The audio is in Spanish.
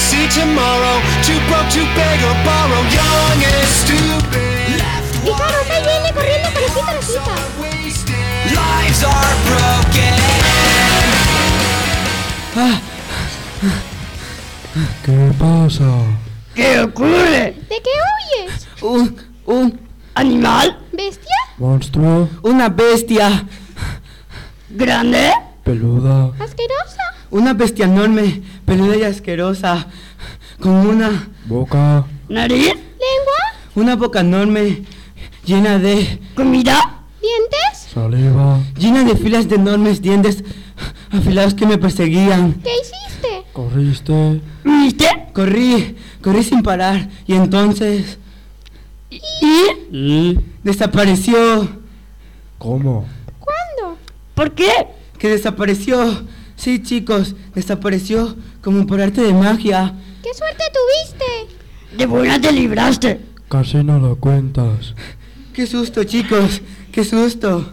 see tomorrow. Too broke to beg or borrow. Young and stupid. Fijaros, ahí viene corriendo parejita la cita. Lives are broken. ¿Qué pasa? ¿Qué ocurre? ¿De qué huyes? Un, un, ¿Animal? ¿Bestia? ¿Monstruo? una bestia. ¿Grande? ¿Peluda? ¿Asquerosa? Una bestia enorme, peluda y asquerosa. Con una, ¿Boca? ¿Nariz? ¿Lengua? una boca enorme, llena de, ¿Comida? ¿Dientes? ¿Saliva? llena de filas de enormes dientes afilados que me perseguían. ¿Qué hiciste? ¿Corriste? ¿Viste? Corrí, corrí sin parar y entonces ¿Y? ¿Y? desapareció. ¿Cómo? ¿Cuándo? ¿Por qué? Que desapareció. Sí, chicos, desapareció como por arte de magia. ¿Qué suerte tuviste? De buena te libraste. Casi no lo cuentas. Qué susto, chicos, qué susto.